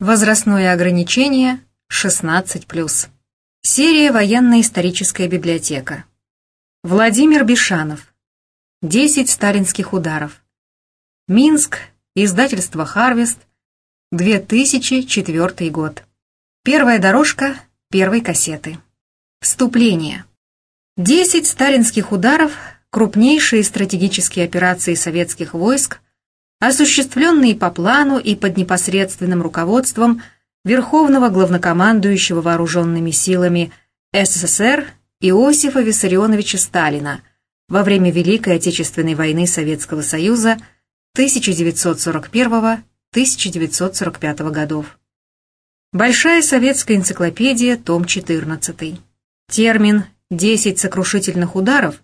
Возрастное ограничение 16+. Серия «Военно-историческая библиотека». Владимир Бишанов. 10 сталинских ударов. Минск. Издательство «Харвест». 2004 год. Первая дорожка первой кассеты. Вступление. 10 сталинских ударов – крупнейшие стратегические операции советских войск, осуществленные по плану и под непосредственным руководством Верховного главнокомандующего вооруженными силами СССР Иосифа Виссарионовича Сталина во время Великой Отечественной войны Советского Союза 1941-1945 годов. Большая советская энциклопедия, том 14. Термин «10 сокрушительных ударов»,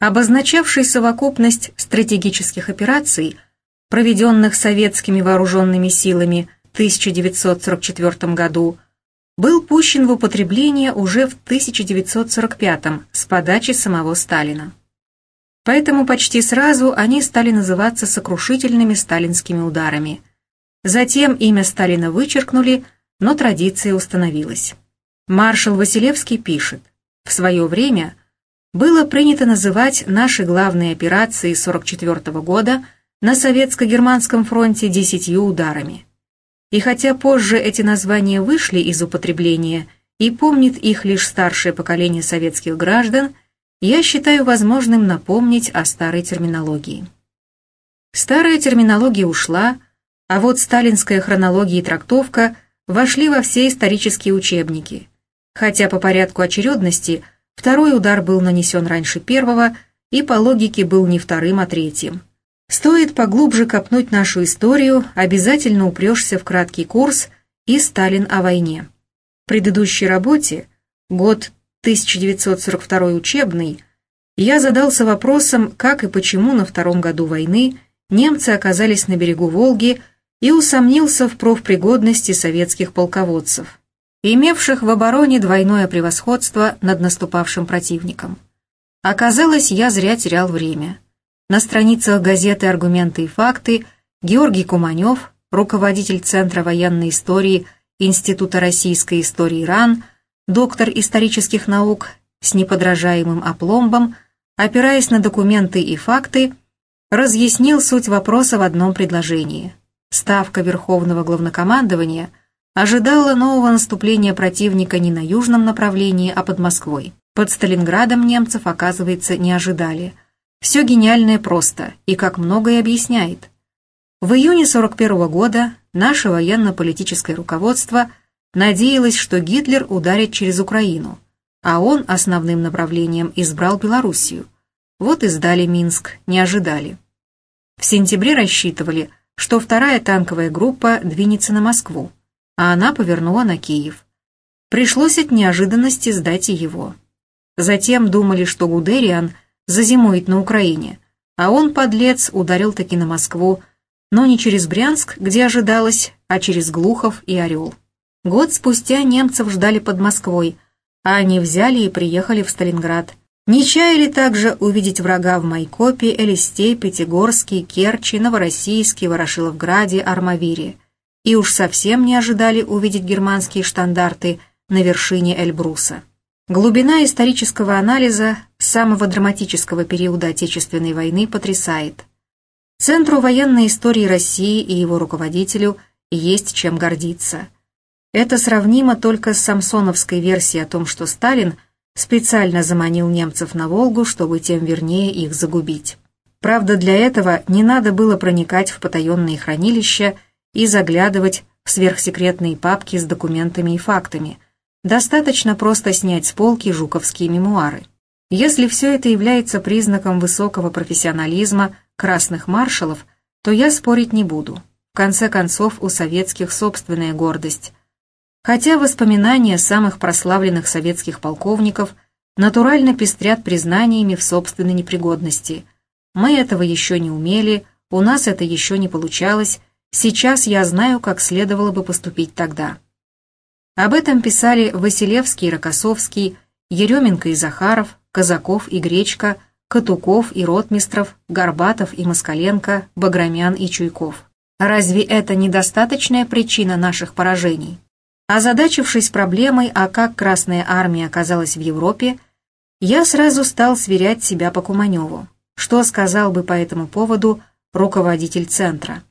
обозначавший совокупность стратегических операций, проведенных советскими вооруженными силами в 1944 году, был пущен в употребление уже в 1945 с подачи самого Сталина. Поэтому почти сразу они стали называться сокрушительными сталинскими ударами. Затем имя Сталина вычеркнули, но традиция установилась. Маршал Василевский пишет, «В свое время было принято называть наши главные операции 1944 года – на Советско-Германском фронте десятью ударами. И хотя позже эти названия вышли из употребления и помнит их лишь старшее поколение советских граждан, я считаю возможным напомнить о старой терминологии. Старая терминология ушла, а вот сталинская хронология и трактовка вошли во все исторические учебники, хотя по порядку очередности второй удар был нанесен раньше первого и по логике был не вторым, а третьим. Стоит поглубже копнуть нашу историю, обязательно упрешься в краткий курс и Сталин о войне. В предыдущей работе, год 1942 учебный, я задался вопросом, как и почему на втором году войны немцы оказались на берегу Волги и усомнился в профпригодности советских полководцев, имевших в обороне двойное превосходство над наступавшим противником. Оказалось, я зря терял время. На страницах газеты «Аргументы и факты» Георгий Куманев, руководитель Центра военной истории Института российской истории РАН, доктор исторических наук с неподражаемым опломбом, опираясь на документы и факты, разъяснил суть вопроса в одном предложении. Ставка Верховного Главнокомандования ожидала нового наступления противника не на южном направлении, а под Москвой. Под Сталинградом немцев, оказывается, не ожидали – все гениальное просто и как многое объясняет. В июне 41 года наше военно-политическое руководство надеялось, что Гитлер ударит через Украину, а он основным направлением избрал Белоруссию. Вот и сдали Минск, не ожидали. В сентябре рассчитывали, что вторая танковая группа двинется на Москву, а она повернула на Киев. Пришлось от неожиданности сдать его. Затем думали, что Гудериан – зазимует на Украине, а он, подлец, ударил таки на Москву, но не через Брянск, где ожидалось, а через Глухов и Орел. Год спустя немцев ждали под Москвой, а они взяли и приехали в Сталинград. Не чаяли также увидеть врага в Майкопе, Элисте, Пятигорске, Керчи, Новороссийске, Ворошиловграде, Армавире. И уж совсем не ожидали увидеть германские штандарты на вершине Эльбруса. Глубина исторического анализа самого драматического периода Отечественной войны потрясает. Центру военной истории России и его руководителю есть чем гордиться. Это сравнимо только с самсоновской версией о том, что Сталин специально заманил немцев на Волгу, чтобы тем вернее их загубить. Правда, для этого не надо было проникать в потаенные хранилища и заглядывать в сверхсекретные папки с документами и фактами – Достаточно просто снять с полки жуковские мемуары. Если все это является признаком высокого профессионализма красных маршалов, то я спорить не буду. В конце концов, у советских собственная гордость. Хотя воспоминания самых прославленных советских полковников натурально пестрят признаниями в собственной непригодности. Мы этого еще не умели, у нас это еще не получалось, сейчас я знаю, как следовало бы поступить тогда. Об этом писали Василевский и Рокоссовский, Еременко и Захаров, Казаков и Гречка, Катуков и Ротмистров, Горбатов и Москаленко, Баграмян и Чуйков. Разве это недостаточная причина наших поражений? Озадачившись проблемой, а как Красная Армия оказалась в Европе, я сразу стал сверять себя по Куманеву. Что сказал бы по этому поводу руководитель центра?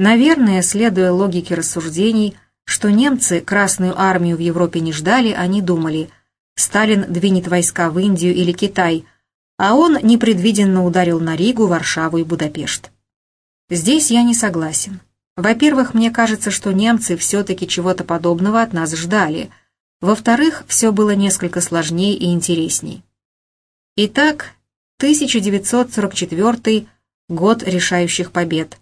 Наверное, следуя логике рассуждений, что немцы Красную Армию в Европе не ждали, они думали, Сталин двинет войска в Индию или Китай, а он непредвиденно ударил на Ригу, Варшаву и Будапешт. Здесь я не согласен. Во-первых, мне кажется, что немцы все-таки чего-то подобного от нас ждали. Во-вторых, все было несколько сложнее и интересней. Итак, 1944 год решающих побед,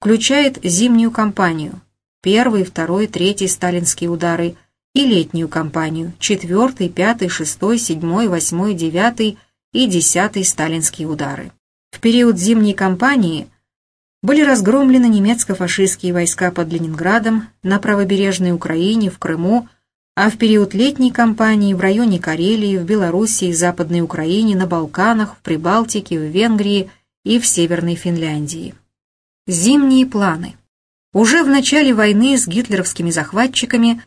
включает зимнюю кампанию, первый, второй, третий сталинские удары и летнюю кампанию, четвертый, пятый, шестой, седьмой, восьмой, девятый и десятый сталинские удары. В период зимней кампании – были разгромлены немецко-фашистские войска под Ленинградом, на правобережной Украине, в Крыму, а в период летней кампании в районе Карелии, в Белоруссии, Западной Украине, на Балканах, в Прибалтике, в Венгрии и в Северной Финляндии. Зимние планы. Уже в начале войны с гитлеровскими захватчиками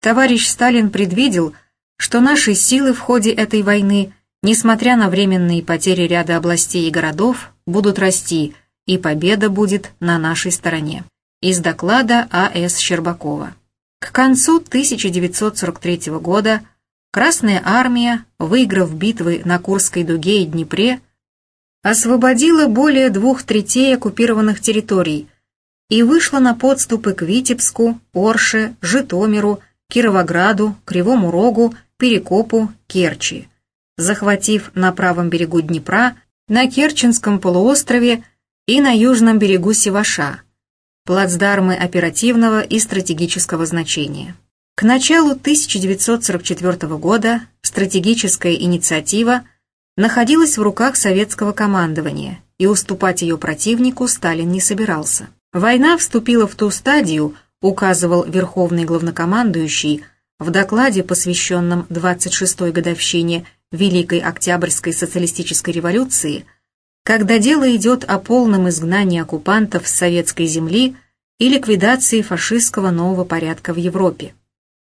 товарищ Сталин предвидел, что наши силы в ходе этой войны, несмотря на временные потери ряда областей и городов, будут расти – и победа будет на нашей стороне. Из доклада А.С. Щербакова. К концу 1943 года Красная Армия, выиграв битвы на Курской дуге и Днепре, освободила более двух третей оккупированных территорий и вышла на подступы к Витебску, Орше, Житомиру, Кировограду, Кривому Рогу, Перекопу, Керчи, захватив на правом берегу Днепра, на Керченском полуострове и на южном берегу Севаша, плацдармы оперативного и стратегического значения. К началу 1944 года стратегическая инициатива находилась в руках советского командования, и уступать ее противнику Сталин не собирался. Война вступила в ту стадию, указывал верховный главнокомандующий в докладе, посвященном 26-й годовщине Великой Октябрьской социалистической революции – когда дело идет о полном изгнании оккупантов с советской земли и ликвидации фашистского нового порядка в Европе.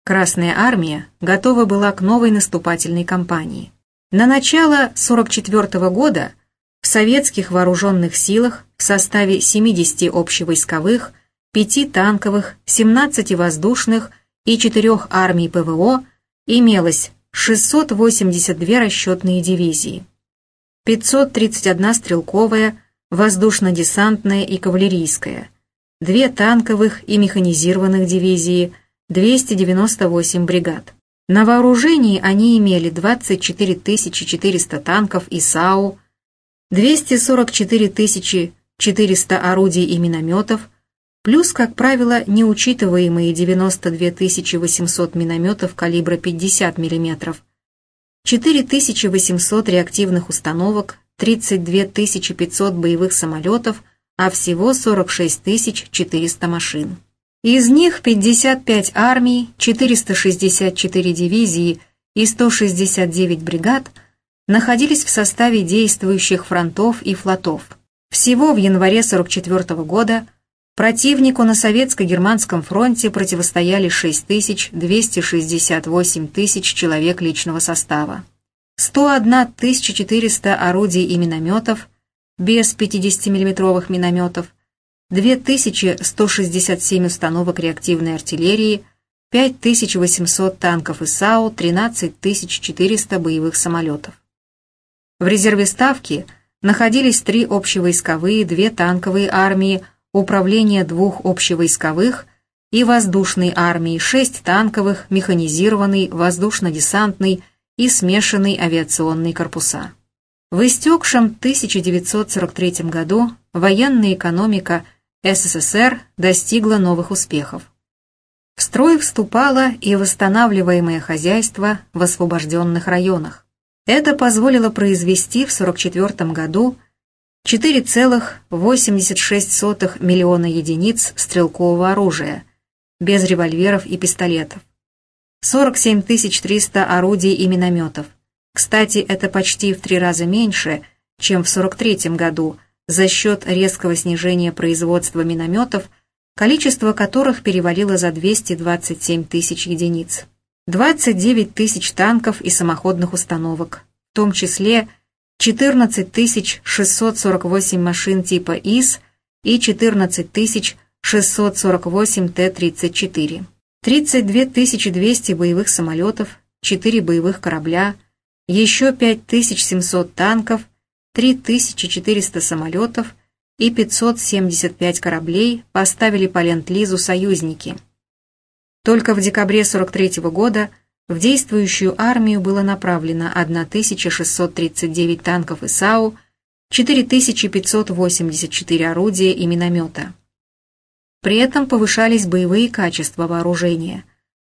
Красная армия готова была к новой наступательной кампании. На начало 1944 года в советских вооруженных силах в составе 70 общевойсковых, 5 танковых, 17 воздушных и 4 армий ПВО имелось 682 расчетные дивизии. 531 стрелковая, воздушно-десантная и кавалерийская, две танковых и механизированных дивизии, 298 бригад. На вооружении они имели 24 400 танков и САУ, 244 400 орудий и минометов, плюс, как правило, неучитываемые 92 800 минометов калибра 50 мм, 4800 реактивных установок, 32 500 боевых самолетов, а всего 46 400 машин. Из них 55 армий, 464 дивизии и 169 бригад находились в составе действующих фронтов и флотов. Всего в январе 1944 года Противнику на советско-германском фронте противостояли 6268 тысяч человек личного состава, 101 400 орудий и минометов, без 50-мм минометов, 2167 установок реактивной артиллерии, 5800 танков и САУ, 13400 боевых самолетов. В резерве Ставки находились три общевойсковые, две танковые армии, управление двух общевойсковых и воздушной армии, шесть танковых, механизированный, воздушно-десантный и смешанный авиационный корпуса. В истекшем 1943 году военная экономика СССР достигла новых успехов. В строй вступало и восстанавливаемое хозяйство в освобожденных районах. Это позволило произвести в 1944 году 4,86 миллиона единиц стрелкового оружия, без револьверов и пистолетов. 47 300 орудий и минометов. Кстати, это почти в три раза меньше, чем в 43 году, за счет резкого снижения производства минометов, количество которых перевалило за 227 тысяч единиц. 29 тысяч танков и самоходных установок, в том числе 14 648 машин типа ИС и 14 648 Т-34, 32 200 боевых самолетов, 4 боевых корабля, еще 5700 танков, 3400 самолетов и 575 кораблей поставили по ленд-лизу союзники. Только в декабре 43 -го года в действующую армию было направлено 1639 танков и САУ, 4584 орудия и миномета. При этом повышались боевые качества вооружения.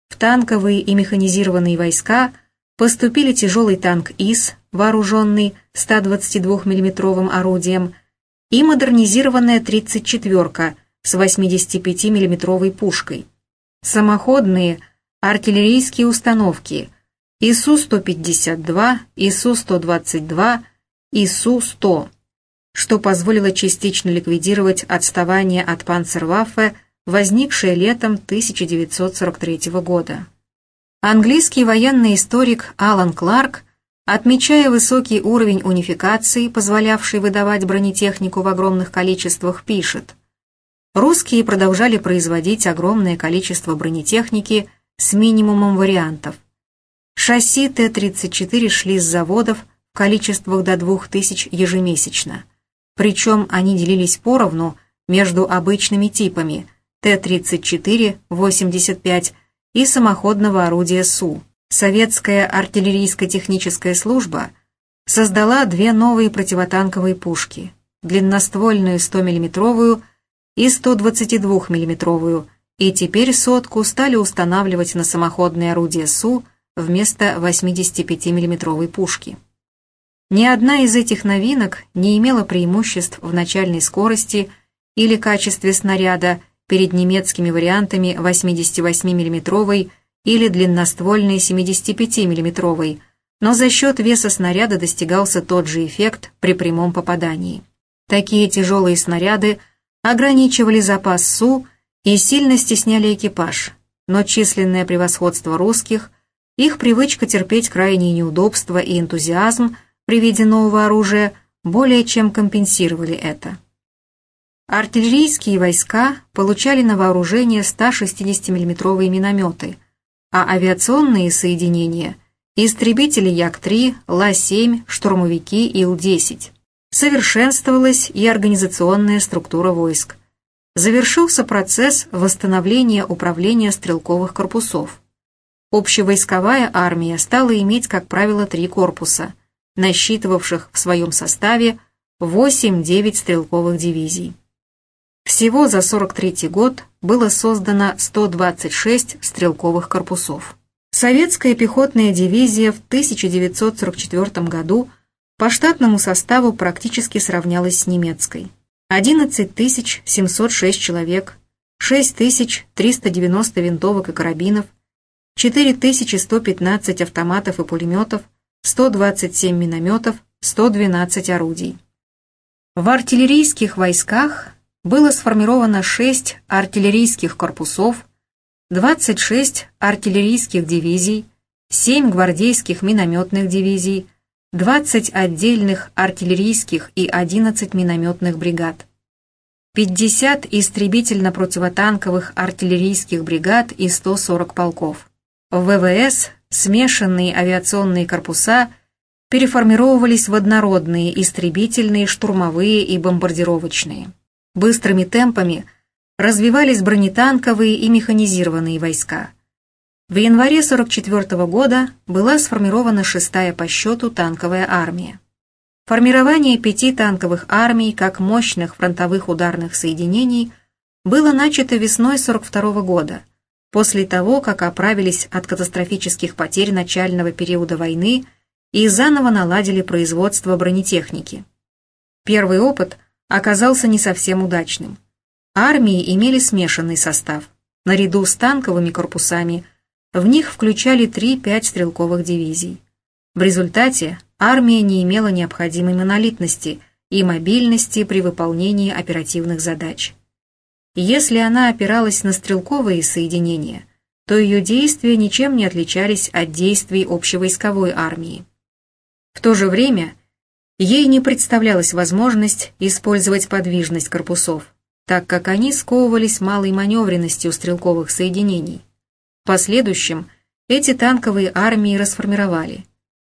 В танковые и механизированные войска поступили тяжелый танк ИС, вооруженный 122 миллиметровым орудием, и модернизированная 34-ка с 85 миллиметровой пушкой. Самоходные артиллерийские установки ИСУ-152, ИСУ-122, ИСУ-100 что позволило частично ликвидировать отставание от Панцерваффе, возникшее летом 1943 года. Английский военный историк Алан Кларк, отмечая высокий уровень унификации, позволявший выдавать бронетехнику в огромных количествах, пишет «Русские продолжали производить огромное количество бронетехники с минимумом вариантов. Шасси Т-34 шли с заводов в количествах до 2000 ежемесячно причем они делились поровну между обычными типами Т-34-85 и самоходного орудия СУ. Советская артиллерийско-техническая служба создала две новые противотанковые пушки, длинноствольную 100 миллиметровую и 122 миллиметровую и теперь сотку стали устанавливать на самоходные орудия СУ вместо 85 миллиметровой пушки. Ни одна из этих новинок не имела преимуществ в начальной скорости или качестве снаряда перед немецкими вариантами 88 миллиметровой или длинноствольной 75 миллиметровой но за счет веса снаряда достигался тот же эффект при прямом попадании. Такие тяжелые снаряды ограничивали запас СУ и сильно стесняли экипаж, но численное превосходство русских, их привычка терпеть крайние неудобства и энтузиазм – при виде нового оружия более чем компенсировали это. Артиллерийские войска получали на вооружение 160 миллиметровые минометы, а авиационные соединения – истребители Як-3, Ла-7, штурмовики Ил-10. Совершенствовалась и организационная структура войск. Завершился процесс восстановления управления стрелковых корпусов. Общевойсковая армия стала иметь, как правило, три корпуса – насчитывавших в своем составе 8-9 стрелковых дивизий. Всего за 43 год было создано 126 стрелковых корпусов. Советская пехотная дивизия в 1944 году по штатному составу практически сравнялась с немецкой. 11 706 человек, 6 390 винтовок и карабинов, 4115 автоматов и пулеметов – 127 минометов, 112 орудий. В артиллерийских войсках было сформировано 6 артиллерийских корпусов, 26 артиллерийских дивизий, 7 гвардейских минометных дивизий, 20 отдельных артиллерийских и 11 минометных бригад, 50 истребительно-противотанковых артиллерийских бригад и 140 полков. В ВВС смешанные авиационные корпуса переформировывались в однородные истребительные, штурмовые и бомбардировочные. Быстрыми темпами развивались бронетанковые и механизированные войска. В январе 1944 года была сформирована шестая по счету танковая армия. Формирование пяти танковых армий как мощных фронтовых ударных соединений было начато весной 1942 года, после того, как оправились от катастрофических потерь начального периода войны и заново наладили производство бронетехники. Первый опыт оказался не совсем удачным. Армии имели смешанный состав. Наряду с танковыми корпусами в них включали 3-5 стрелковых дивизий. В результате армия не имела необходимой монолитности и мобильности при выполнении оперативных задач. Если она опиралась на стрелковые соединения, то ее действия ничем не отличались от действий общевойсковой армии. В то же время ей не представлялась возможность использовать подвижность корпусов, так как они сковывались малой маневренностью стрелковых соединений. В последующем эти танковые армии расформировали,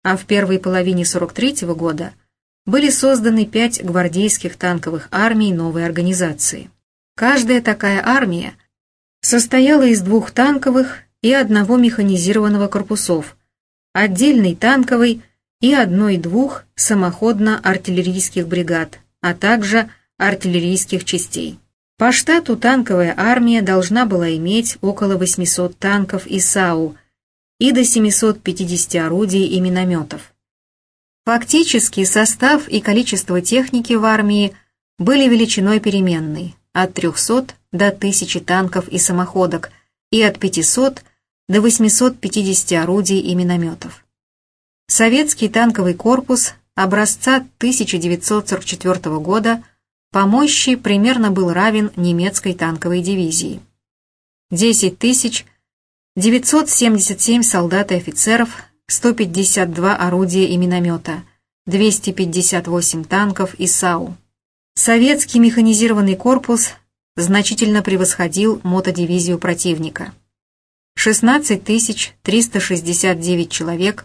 а в первой половине 43 -го года были созданы пять гвардейских танковых армий новой организации. Каждая такая армия состояла из двух танковых и одного механизированного корпусов, отдельной танковой и одной-двух самоходно-артиллерийских бригад, а также артиллерийских частей. По штату танковая армия должна была иметь около 800 танков и САУ и до 750 орудий и минометов. Фактически состав и количество техники в армии были величиной переменной от 300 до 1000 танков и самоходок и от 500 до 850 орудий и минометов. Советский танковый корпус образца 1944 года по мощи примерно был равен немецкой танковой дивизии. 10 тысяч 977 солдат и офицеров, 152 орудия и миномета, 258 танков и САУ. Советский механизированный корпус значительно превосходил мотодивизию противника. 16 369 человек,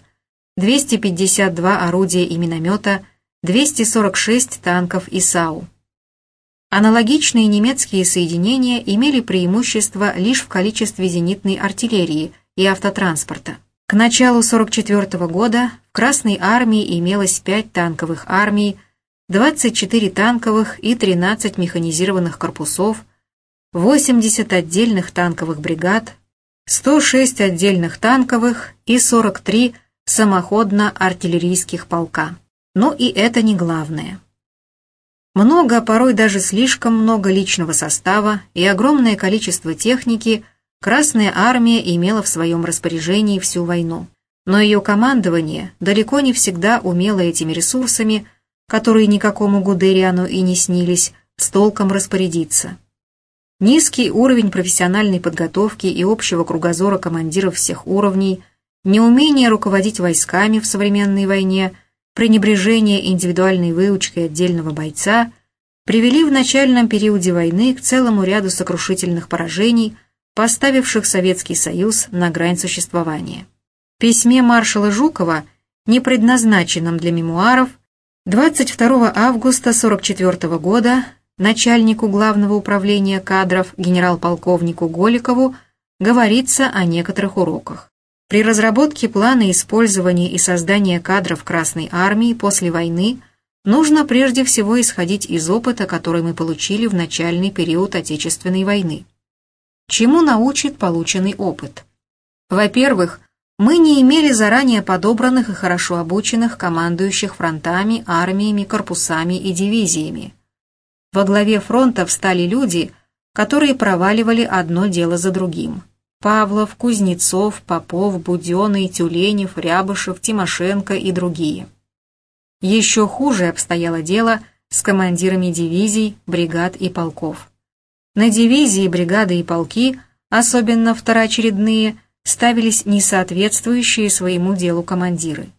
252 орудия и миномета, 246 танков и САУ. Аналогичные немецкие соединения имели преимущество лишь в количестве зенитной артиллерии и автотранспорта. К началу 1944 года в Красной армии имелось 5 танковых армий, 24 танковых и 13 механизированных корпусов, 80 отдельных танковых бригад, 106 отдельных танковых и 43 самоходно-артиллерийских полка. Но и это не главное. Много, порой даже слишком много личного состава и огромное количество техники Красная Армия имела в своем распоряжении всю войну. Но ее командование далеко не всегда умело этими ресурсами, которые никакому Гудериану и не снились, с толком распорядиться. Низкий уровень профессиональной подготовки и общего кругозора командиров всех уровней, неумение руководить войсками в современной войне, пренебрежение индивидуальной выучкой отдельного бойца привели в начальном периоде войны к целому ряду сокрушительных поражений, поставивших Советский Союз на грань существования. В письме маршала Жукова, не предназначенном для мемуаров, 22 августа 1944 года начальнику Главного управления кадров генерал-полковнику Голикову говорится о некоторых уроках. При разработке плана использования и создания кадров Красной Армии после войны нужно прежде всего исходить из опыта, который мы получили в начальный период Отечественной войны. Чему научит полученный опыт? Во-первых, мы не имели заранее подобранных и хорошо обученных командующих фронтами, армиями, корпусами и дивизиями. Во главе фронта встали люди, которые проваливали одно дело за другим. Павлов, Кузнецов, Попов, Буденный, Тюленев, Рябышев, Тимошенко и другие. Еще хуже обстояло дело с командирами дивизий, бригад и полков. На дивизии, бригады и полки, особенно второочередные, ставились несоответствующие своему делу командиры.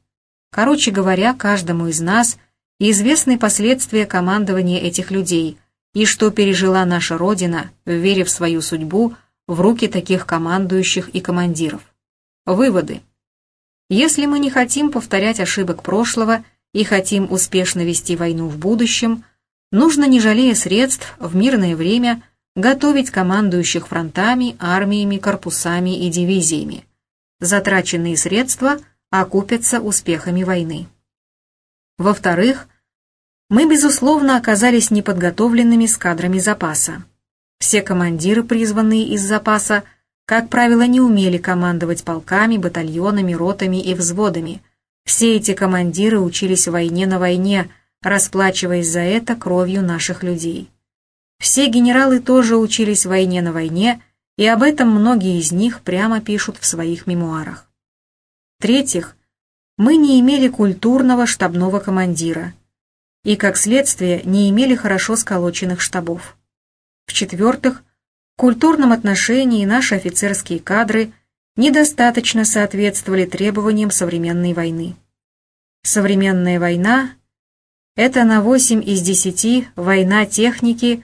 Короче говоря, каждому из нас – известны последствия командования этих людей и что пережила наша Родина, верив в свою судьбу в руки таких командующих и командиров. Выводы. Если мы не хотим повторять ошибок прошлого и хотим успешно вести войну в будущем, нужно, не жалея средств, в мирное время готовить командующих фронтами, армиями, корпусами и дивизиями. Затраченные средства окупятся успехами войны. Во-вторых, мы, безусловно, оказались неподготовленными с кадрами запаса. Все командиры, призванные из запаса, как правило, не умели командовать полками, батальонами, ротами и взводами. Все эти командиры учились войне на войне, расплачиваясь за это кровью наших людей. Все генералы тоже учились войне на войне, и об этом многие из них прямо пишут в своих мемуарах. В-третьих, мы не имели культурного штабного командира. и, как следствие, не имели хорошо сколоченных штабов. В-четвертых, в культурном отношении наши офицерские кадры недостаточно соответствовали требованиям современной войны. Современная война – это на 8 из 10 война техники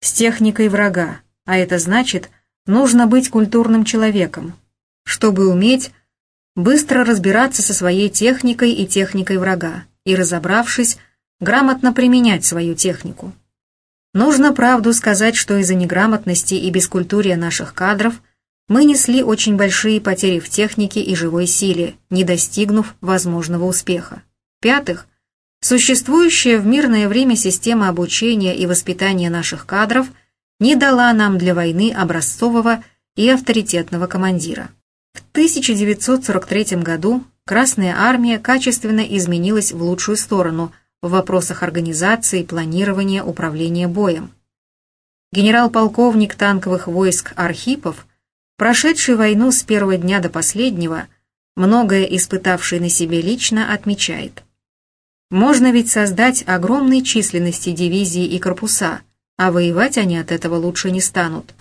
с техникой врага, а это значит, нужно быть культурным человеком, чтобы уметь быстро разбираться со своей техникой и техникой врага, и, разобравшись, грамотно применять свою технику. Нужно правду сказать, что из-за неграмотности и бескультурия наших кадров мы несли очень большие потери в технике и живой силе, не достигнув возможного успеха. В-пятых, существующая в мирное время система обучения и воспитания наших кадров не дала нам для войны образцового и авторитетного командира. В 1943 году Красная Армия качественно изменилась в лучшую сторону в вопросах организации, планирования, управления боем. Генерал-полковник танковых войск Архипов, прошедший войну с первого дня до последнего, многое испытавший на себе лично, отмечает. Можно ведь создать огромные численности дивизии и корпуса, а воевать они от этого лучше не станут.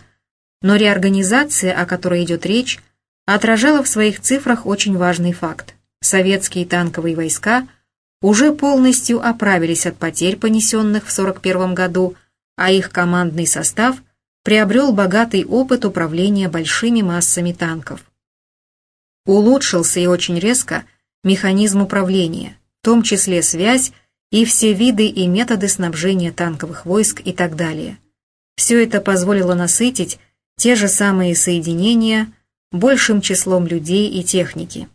Но реорганизация, о которой идет речь, отражала в своих цифрах очень важный факт. Советские танковые войска уже полностью оправились от потерь, понесенных в 1941 году, а их командный состав приобрел богатый опыт управления большими массами танков. Улучшился и очень резко механизм управления, в том числе связь и все виды и методы снабжения танковых войск и так далее. Все это позволило насытить те же самые соединения большим числом людей и техники.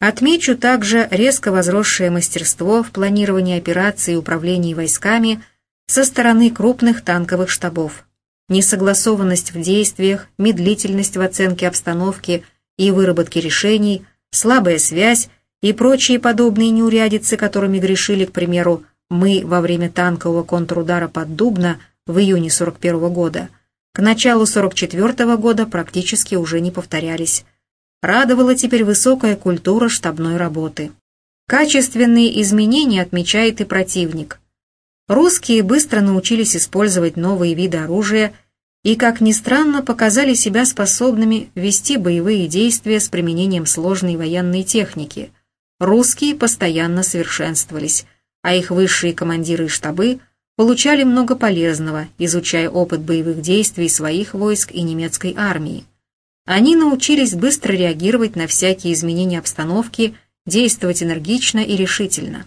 Отмечу также резко возросшее мастерство в планировании операций и управлении войсками со стороны крупных танковых штабов, несогласованность в действиях, медлительность в оценке обстановки и выработке решений, слабая связь и прочие подобные неурядицы, которыми грешили, к примеру, мы во время танкового контрудара под Дубно в июне 41 года – к началу 44 -го года практически уже не повторялись. Радовала теперь высокая культура штабной работы. Качественные изменения отмечает и противник. Русские быстро научились использовать новые виды оружия и, как ни странно, показали себя способными вести боевые действия с применением сложной военной техники. Русские постоянно совершенствовались, а их высшие командиры и штабы – получали много полезного, изучая опыт боевых действий своих войск и немецкой армии. Они научились быстро реагировать на всякие изменения обстановки, действовать энергично и решительно.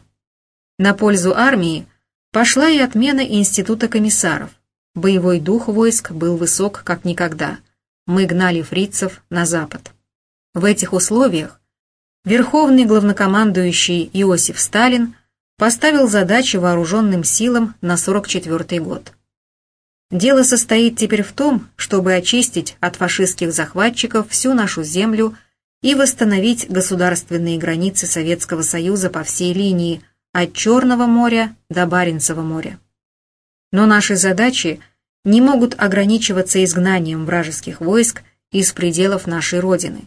На пользу армии пошла и отмена института комиссаров. Боевой дух войск был высок как никогда. Мы гнали фрицев на запад. В этих условиях верховный главнокомандующий Иосиф Сталин поставил задачи вооруженным силам на 44 год. Дело состоит теперь в том, чтобы очистить от фашистских захватчиков всю нашу землю и восстановить государственные границы Советского Союза по всей линии от Черного моря до Баренцева моря. Но наши задачи не могут ограничиваться изгнанием вражеских войск из пределов нашей Родины.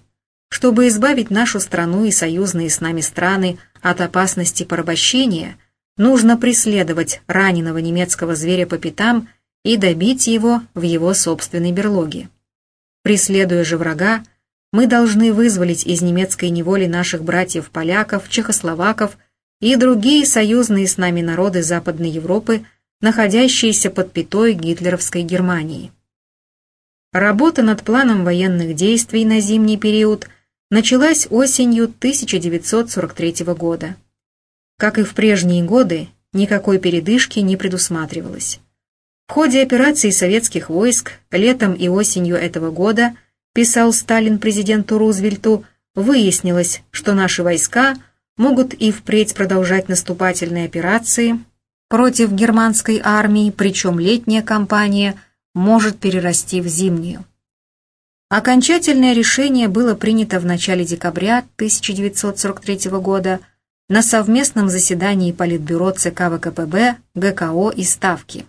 Чтобы избавить нашу страну и союзные с нами страны от опасности порабощения, нужно преследовать раненого немецкого зверя по пятам и добить его в его собственной берлоге. Преследуя же врага, мы должны вызволить из немецкой неволи наших братьев-поляков, чехословаков и другие союзные с нами народы Западной Европы, находящиеся под пятой гитлеровской Германии. Работа над планом военных действий на зимний период началась осенью 1943 года. Как и в прежние годы, никакой передышки не предусматривалось. В ходе операции советских войск летом и осенью этого года, писал Сталин президенту Рузвельту, выяснилось, что наши войска могут и впредь продолжать наступательные операции против германской армии, причем летняя кампания может перерасти в зимнюю. Окончательное решение было принято в начале декабря 1943 года на совместном заседании Политбюро ЦК ВКПБ, ГКО и Ставки.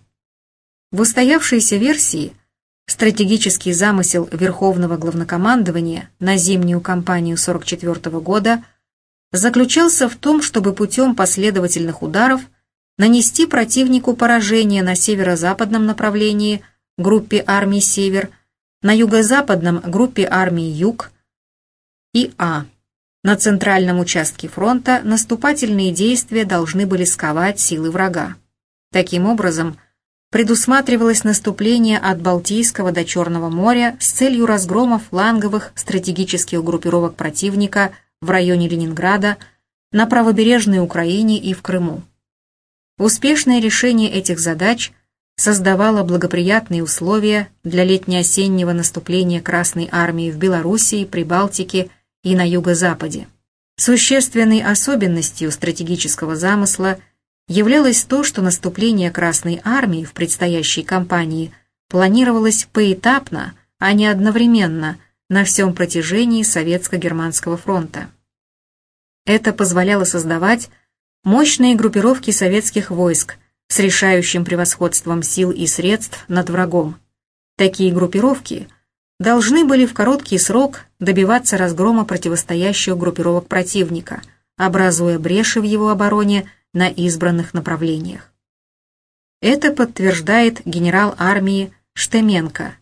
В устоявшейся версии стратегический замысел Верховного Главнокомандования на зимнюю кампанию 1944 года заключался в том, чтобы путем последовательных ударов нанести противнику поражение на северо-западном направлении группе армий «Север», на юго-западном группе армий «Юг» и А. На центральном участке фронта наступательные действия должны были сковать силы врага. Таким образом, предусматривалось наступление от Балтийского до Черного моря с целью разгрома фланговых стратегических группировок противника в районе Ленинграда, на правобережной Украине и в Крыму. Успешное решение этих задач создавало благоприятные условия для летне-осеннего наступления Красной Армии в Белоруссии, Прибалтике и на юго-западе. Существенной особенностью стратегического замысла являлось то, что наступление Красной Армии в предстоящей кампании планировалось поэтапно, а не одновременно на всем протяжении Советско-Германского фронта. Это позволяло создавать мощные группировки советских войск с решающим превосходством сил и средств над врагом. Такие группировки должны были в короткий срок добиваться разгрома противостоящих группировок противника, образуя бреши в его обороне на избранных направлениях. Это подтверждает генерал армии Штеменко.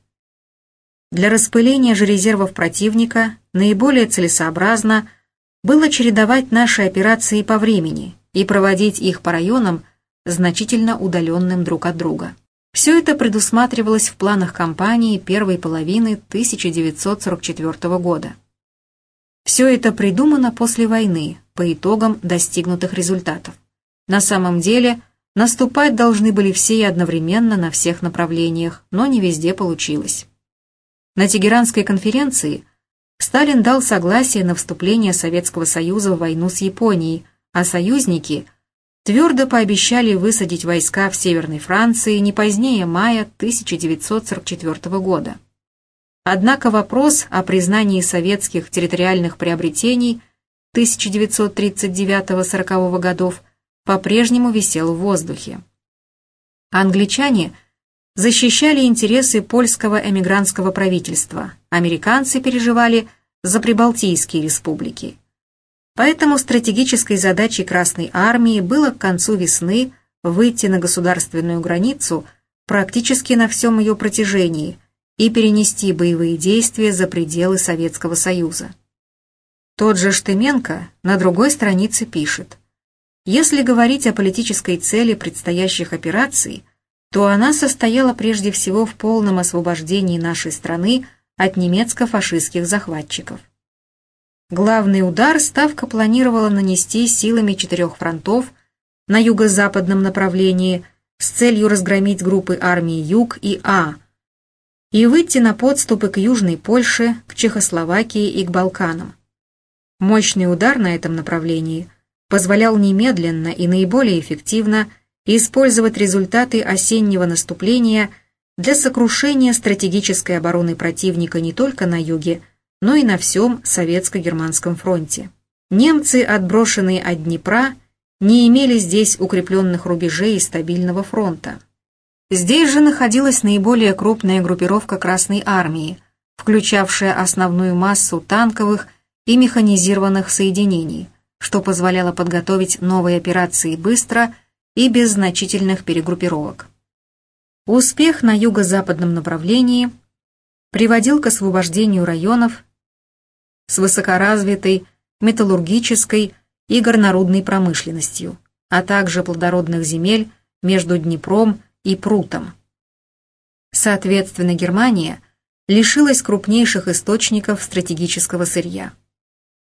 Для распыления же резервов противника наиболее целесообразно было чередовать наши операции по времени и проводить их по районам, значительно удаленным друг от друга. Все это предусматривалось в планах кампании первой половины 1944 года. Все это придумано после войны, по итогам достигнутых результатов. На самом деле, наступать должны были все и одновременно на всех направлениях, но не везде получилось. На Тегеранской конференции Сталин дал согласие на вступление Советского Союза в войну с Японией, а союзники твердо пообещали высадить войска в Северной Франции не позднее мая 1944 года. Однако вопрос о признании советских территориальных приобретений 1939-40 годов по-прежнему висел в воздухе. Англичане защищали интересы польского эмигрантского правительства, американцы переживали за прибалтийские республики. Поэтому стратегической задачей Красной Армии было к концу весны выйти на государственную границу практически на всем ее протяжении и перенести боевые действия за пределы Советского Союза. Тот же Штеменко на другой странице пишет, «Если говорить о политической цели предстоящих операций, то она состояла прежде всего в полном освобождении нашей страны от немецко-фашистских захватчиков. Главный удар Ставка планировала нанести силами четырех фронтов на юго-западном направлении с целью разгромить группы армии Юг и А и выйти на подступы к Южной Польше, к Чехословакии и к Балканам. Мощный удар на этом направлении позволял немедленно и наиболее эффективно использовать результаты осеннего наступления для сокрушения стратегической обороны противника не только на юге, но и на всем Советско-Германском фронте. Немцы, отброшенные от Днепра, не имели здесь укрепленных рубежей и стабильного фронта. Здесь же находилась наиболее крупная группировка Красной Армии, включавшая основную массу танковых и механизированных соединений, что позволяло подготовить новые операции быстро и без значительных перегруппировок. Успех на юго-западном направлении приводил к освобождению районов с высокоразвитой металлургической и горнорудной промышленностью, а также плодородных земель между Днепром и Прутом. Соответственно, Германия лишилась крупнейших источников стратегического сырья.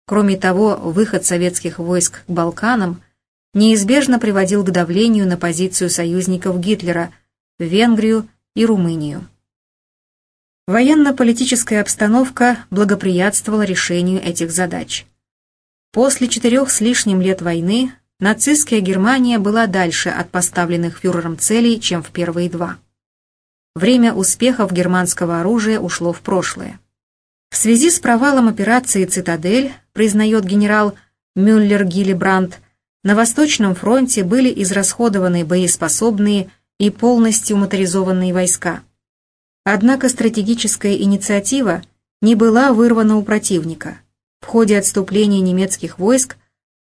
Кроме того, выход советских войск к Балканам неизбежно приводил к давлению на позицию союзников Гитлера в Венгрию и Румынию. Военно-политическая обстановка благоприятствовала решению этих задач. После четырех с лишним лет войны нацистская Германия была дальше от поставленных фюрером целей, чем в первые два. Время успехов германского оружия ушло в прошлое. В связи с провалом операции «Цитадель», признает генерал Мюллер Гиллибранд, на Восточном фронте были израсходованы боеспособные и полностью моторизованные войска – Однако стратегическая инициатива не была вырвана у противника. В ходе отступления немецких войск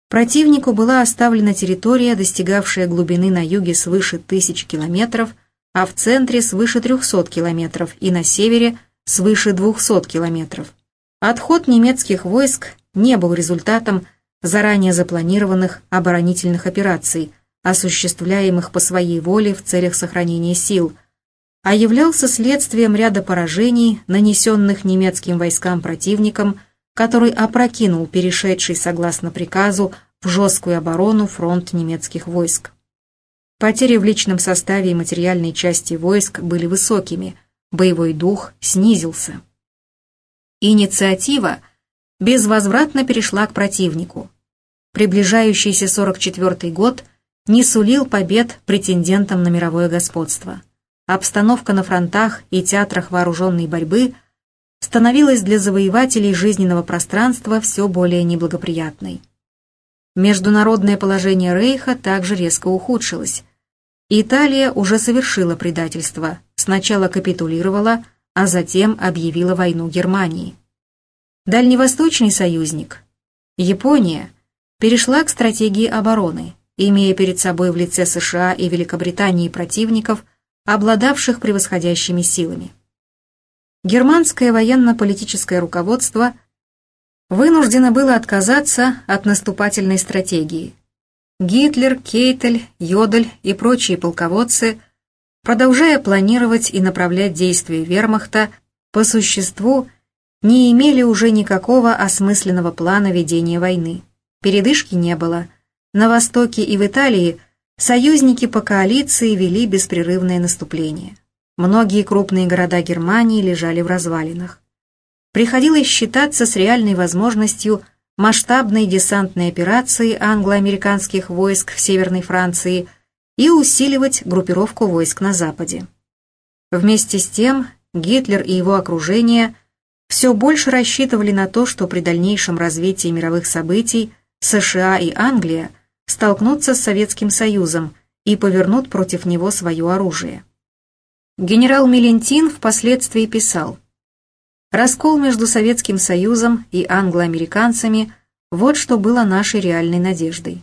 Противнику была оставлена территория, достигавшая глубины на юге свыше тысячи километров, а в центре свыше 300 километров и на севере свыше 200 километров. Отход немецких войск не был результатом заранее запланированных оборонительных операций, осуществляемых по своей воле в целях сохранения сил, а являлся следствием ряда поражений, нанесенных немецким войскам противником, который опрокинул перешедший согласно приказу в жесткую оборону фронт немецких войск. Потери в личном составе и материальной части войск были высокими, боевой дух снизился. Инициатива безвозвратно перешла к противнику. Приближающийся 44 год не сулил побед претендентам на мировое господство. Обстановка на фронтах и театрах вооруженной борьбы становилась для завоевателей жизненного пространства все более неблагоприятной. Международное положение Рейха также резко ухудшилось. Италия уже совершила предательство, сначала капитулировала, а затем объявила войну Германии. Дальневосточный союзник, Япония, перешла к стратегии обороны, имея перед собой в лице США и Великобритании противников, обладавших превосходящими силами. Германское военно-политическое руководство вынуждено было отказаться от наступательной стратегии. Гитлер, Кейтель, Йодель и прочие полководцы – продолжая планировать и направлять действия вермахта, по существу не имели уже никакого осмысленного плана ведения войны. Передышки не было. На Востоке и в Италии союзники по коалиции вели беспрерывное наступление. Многие крупные города Германии лежали в развалинах. Приходилось считаться с реальной возможностью масштабной десантной операции англо-американских войск в Северной Франции – и усиливать группировку войск на Западе. Вместе с тем Гитлер и его окружение все больше рассчитывали на то, что при дальнейшем развитии мировых событий США и Англия столкнутся с Советским Союзом и повернут против него свое оружие. Генерал Мелентин впоследствии писал, «Раскол между Советским Союзом и англоамериканцами – вот что было нашей реальной надеждой.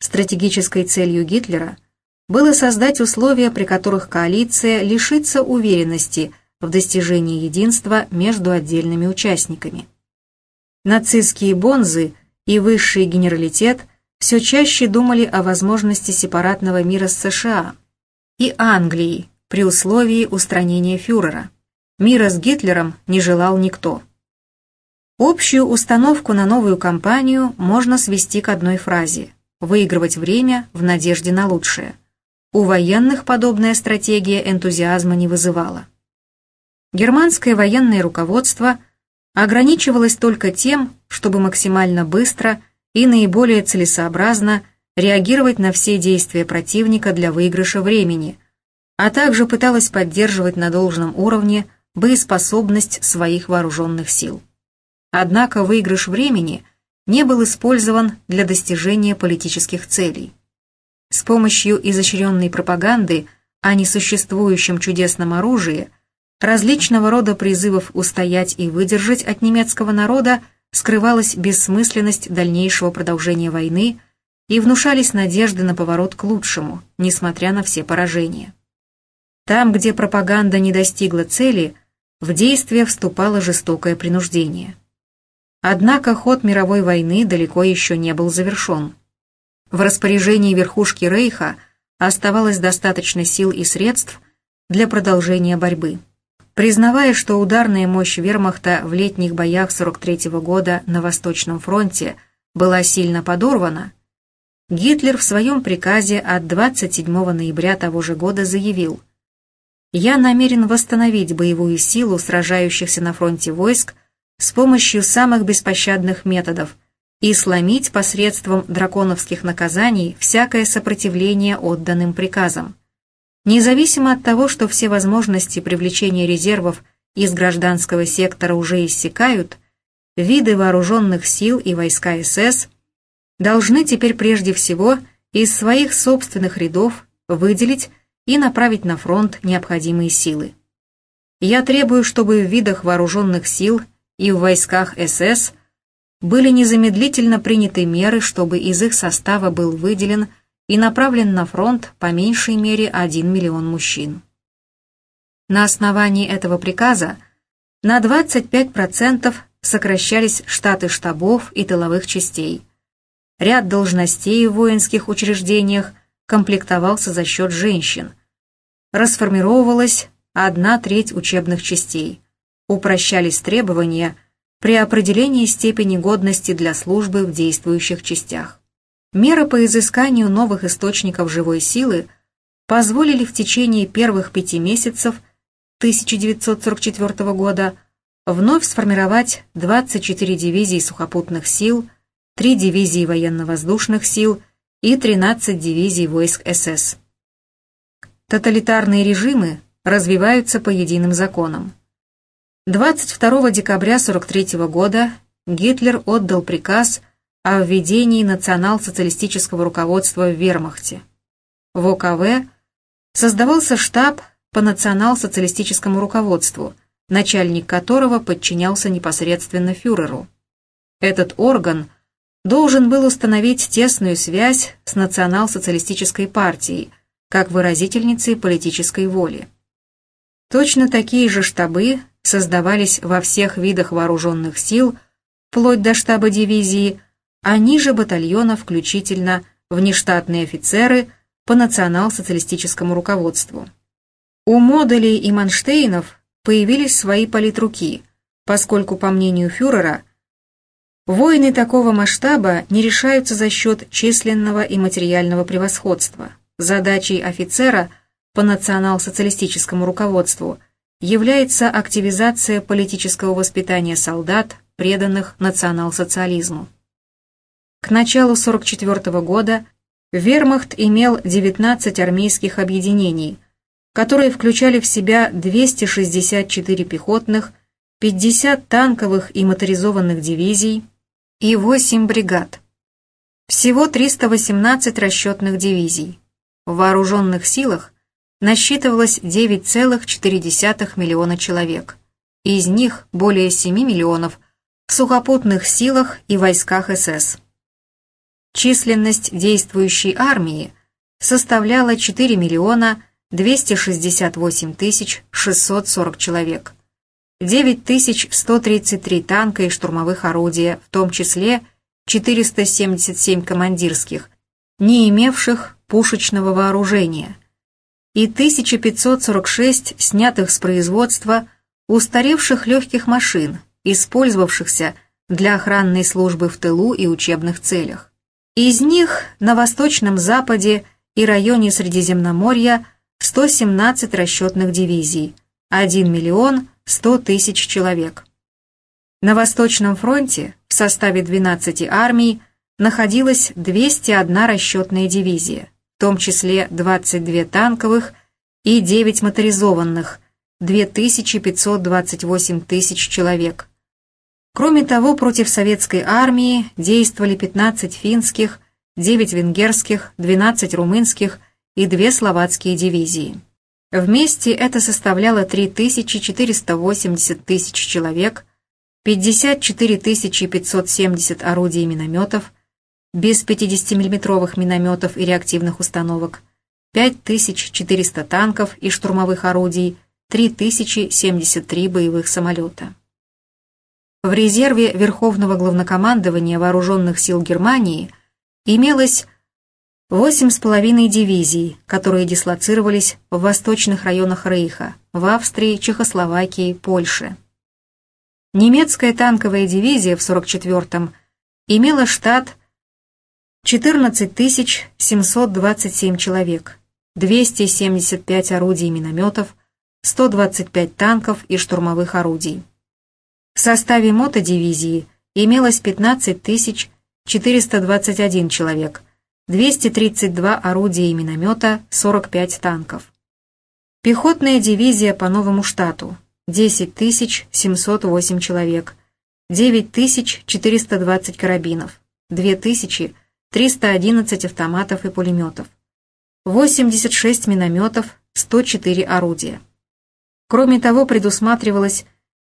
Стратегической целью Гитлера было создать условия, при которых коалиция лишится уверенности в достижении единства между отдельными участниками. Нацистские бонзы и высший генералитет все чаще думали о возможности сепаратного мира с США и Англией при условии устранения фюрера. Мира с Гитлером не желал никто. Общую установку на новую кампанию можно свести к одной фразе – выигрывать время в надежде на лучшее. У военных подобная стратегия энтузиазма не вызывала. Германское военное руководство ограничивалось только тем, чтобы максимально быстро и наиболее целесообразно реагировать на все действия противника для выигрыша времени, а также пыталось поддерживать на должном уровне боеспособность своих вооруженных сил. Однако выигрыш времени – не был использован для достижения политических целей. С помощью изощренной пропаганды о несуществующем чудесном оружии, различного рода призывов устоять и выдержать от немецкого народа скрывалась бессмысленность дальнейшего продолжения войны и внушались надежды на поворот к лучшему, несмотря на все поражения. Там, где пропаганда не достигла цели, в действие вступало жестокое принуждение – Однако ход мировой войны далеко еще не был завершен. В распоряжении верхушки Рейха оставалось достаточно сил и средств для продолжения борьбы. Признавая, что ударная мощь вермахта в летних боях 43 -го года на Восточном фронте была сильно подорвана, Гитлер в своем приказе от 27 ноября того же года заявил «Я намерен восстановить боевую силу сражающихся на фронте войск с помощью самых беспощадных методов и сломить посредством драконовских наказаний всякое сопротивление отданным приказам. Независимо от того, что все возможности привлечения резервов из гражданского сектора уже иссякают, виды вооруженных сил и войска СС должны теперь прежде всего из своих собственных рядов выделить и направить на фронт необходимые силы. Я требую, чтобы в видах вооруженных сил и в войсках СС были незамедлительно приняты меры, чтобы из их состава был выделен и направлен на фронт по меньшей мере 1 миллион мужчин. На основании этого приказа на 25% сокращались штаты штабов и тыловых частей. Ряд должностей в воинских учреждениях комплектовался за счет женщин. Расформировалась одна треть учебных частей. Упрощались требования при определении степени годности для службы в действующих частях. Меры по изысканию новых источников живой силы позволили в течение первых пяти месяцев 1944 года вновь сформировать 24 дивизии сухопутных сил, 3 дивизии военно-воздушных сил и 13 дивизий войск СС. Тоталитарные режимы развиваются по единым законам. 22 декабря 1943 года Гитлер отдал приказ о введении национал-социалистического руководства в Вермахте. В ОКВ создавался штаб по национал-социалистическому руководству, начальник которого подчинялся непосредственно фюреру. Этот орган должен был установить тесную связь с национал-социалистической партией, как выразительницей политической воли. Точно такие же штабы создавались во всех видах вооруженных сил, вплоть до штаба дивизии, а ниже батальона включительно внештатные офицеры по национал-социалистическому руководству. У Моделей и Манштейнов появились свои политруки, поскольку, по мнению фюрера, войны такого масштаба не решаются за счет численного и материального превосходства. Задачей офицера по национал-социалистическому руководству является активизация политического воспитания солдат, преданных национал-социализму. К началу 1944 года Вермахт имел 19 армейских объединений, которые включали в себя 264 пехотных, 50 танковых и моторизованных дивизий и 8 бригад. Всего 318 расчетных дивизий. В вооруженных силах насчитывалось 9,4 миллиона человек. Из них более 7 миллионов в сухопутных силах и войсках СС. Численность действующей армии составляла 4 миллиона 268 640 человек, 9133 танка и штурмовых орудия, в том числе 477 командирских, не имевших пушечного вооружения, и 1546 снятых с производства устаревших легких машин, использовавшихся для охранной службы в тылу и учебных целях. Из них на Восточном Западе и районе Средиземноморья 117 расчетных дивизий, 1 миллион 100 тысяч человек. На Восточном фронте в составе 12 армий находилась 201 расчетная дивизия, в том числе 22 танковых и 9 моторизованных, 2528 тысяч человек. Кроме того, против советской армии действовали 15 финских, 9 венгерских, 12 румынских и две словацкие дивизии. Вместе это составляло 3480 тысяч человек, 54 570 орудий и минометов, без 50-мм минометов и реактивных установок, 5400 танков и штурмовых орудий, 3073 боевых самолета. В резерве Верховного Главнокомандования Вооруженных сил Германии имелось Восемь с половиной дивизий, которые дислоцировались в восточных районах Рейха, в Австрии, Чехословакии, Польше. Немецкая танковая дивизия в 44-м имела штат 14 727 человек, 275 орудий и минометов, 125 танков и штурмовых орудий. В составе мотодивизии имелось 15 421 человек – 232 орудия и миномета, 45 танков. Пехотная дивизия по новому штату, 10 708 человек, 9 420 карабинов, 2311 автоматов и пулеметов, 86 минометов, 104 орудия. Кроме того, предусматривалось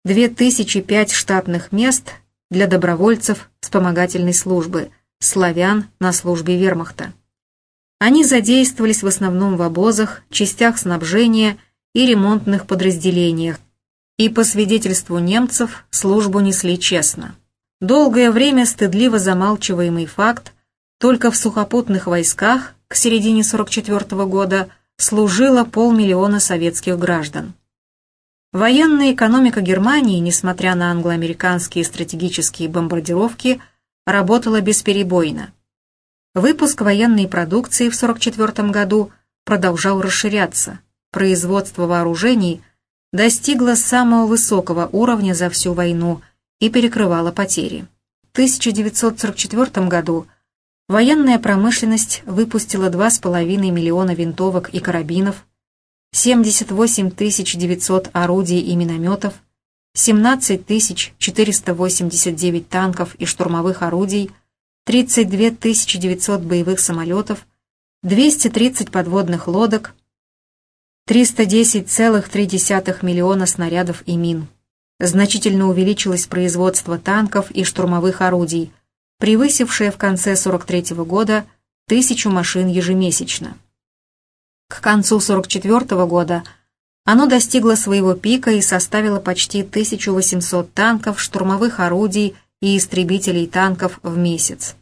2005 штатных мест для добровольцев вспомогательной службы, славян на службе вермахта. Они задействовались в основном в обозах, частях снабжения и ремонтных подразделениях, и по свидетельству немцев службу несли честно. Долгое время стыдливо замалчиваемый факт только в сухопутных войсках к середине 44 года служило полмиллиона советских граждан. Военная экономика Германии, несмотря на англо-американские стратегические бомбардировки, работала бесперебойно. Выпуск военной продукции в 1944 году продолжал расширяться. Производство вооружений достигло самого высокого уровня за всю войну и перекрывало потери. В 1944 году военная промышленность выпустила 2,5 миллиона винтовок и карабинов, 78 900 орудий и минометов, 17 489 танков и штурмовых орудий, 32 900 боевых самолетов, 230 подводных лодок, 310,3 миллиона снарядов и мин. Значительно увеличилось производство танков и штурмовых орудий, превысившее в конце 43 -го года тысячу машин ежемесячно. К концу 44 -го года оно достигло своего пика и составило почти 1800 танков, штурмовых орудий и истребителей танков в месяц.